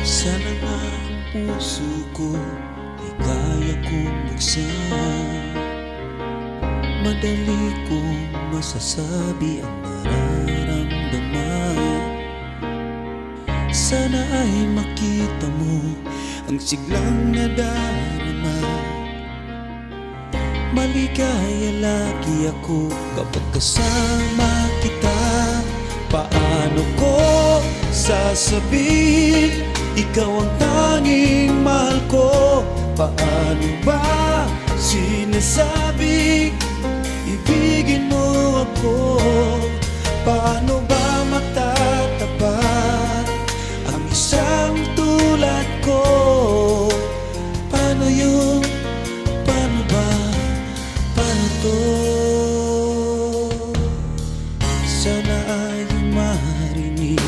Sana nga ang puso ko ay kaya kong buksan Madali kong masasabi ang nararamdaman. Sana ay makita mo ang siglang nadarama. Maligaya lagi ako kapag kasama kita. Paano ko sasabihin Ikaw ang tanging mahal ko Paano ba sinasabi Ibigin mo ako Paano ba matatapat Ang isang tulad ko Paano yun? Paano ba? Paano to? Sana ay marinig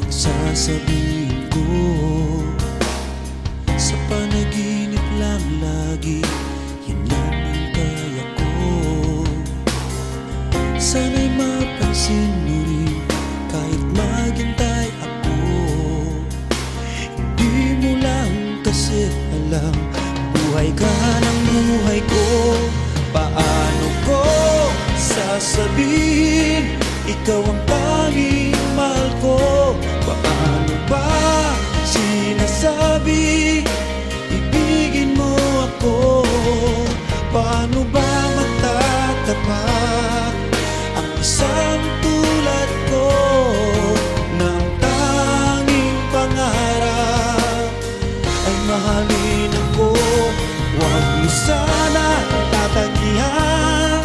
ang sasabihin ko Sa panaginip lang lagi, yun lang ang kaya ko. Sana'y mapansin mo rin kahit maghintay ako. Hindi mo lang kasi alam Buhay ka ng buhay ko. Paano ko sasabihin Ikaw ang tanging mahal ko sinasabi Ibigin mo ako. Paano ba matatapat Ang isang tulad ko Ng tanging pangarap? Ay mahalin ako Huwag mo sana tatanggihan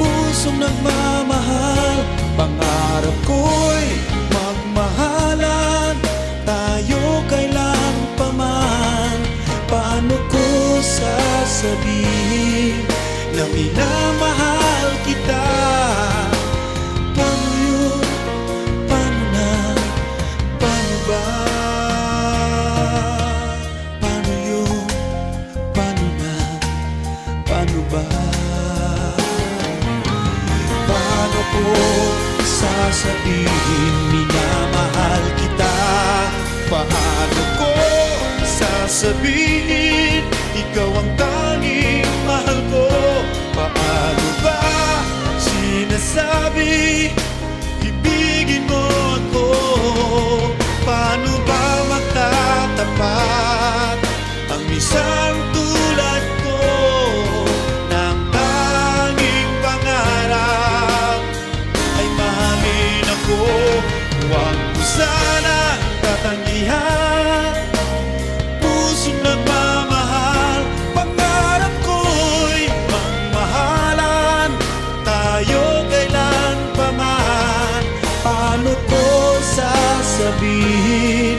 Pusong nagmamahal Pangarap ko'y sasabihin Na minamahal kita Paano yun? Paano na? Paano ba? Paano ko sasabihin minamahal kita? Paano ko sasabihin ikaw ang tanging mahal ko? Paano ba sinasabi man Paano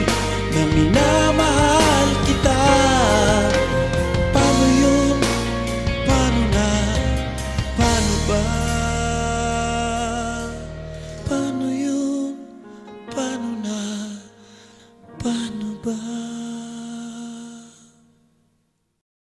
ko sasabihin Na minahal